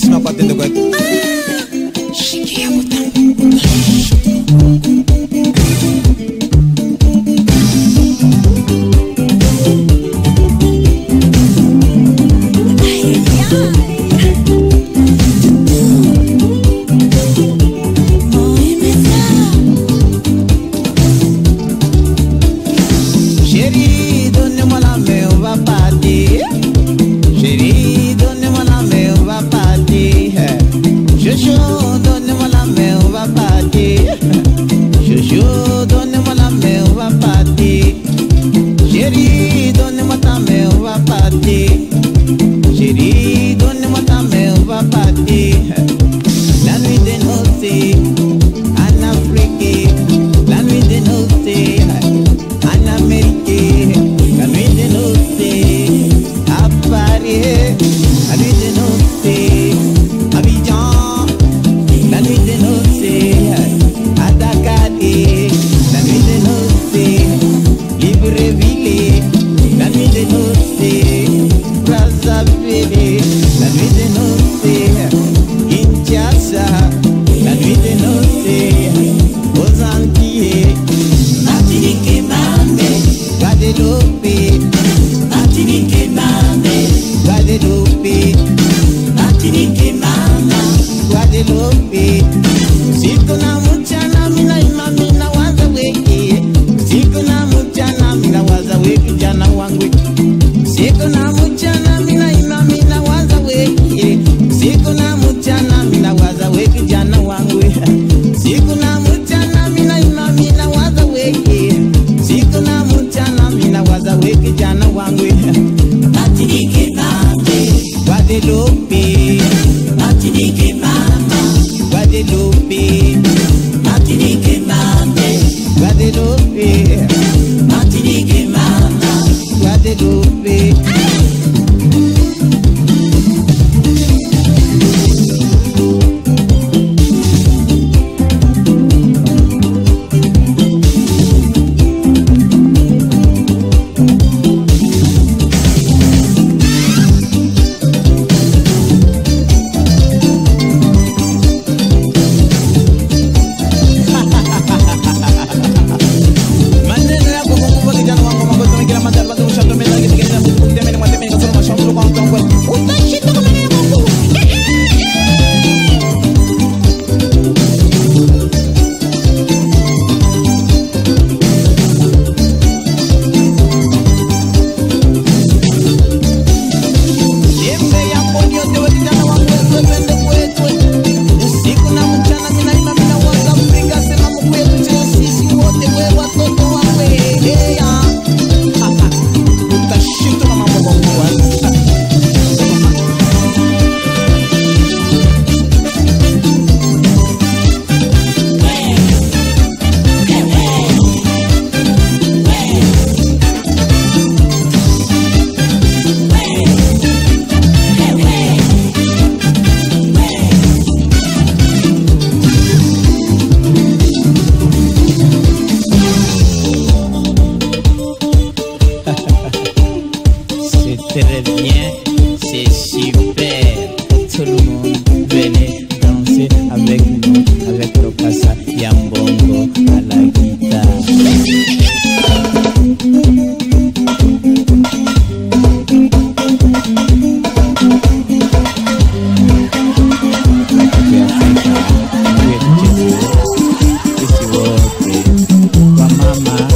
cima batendo, eu aguento. querido, onde matar meu papate. wazazi wa mama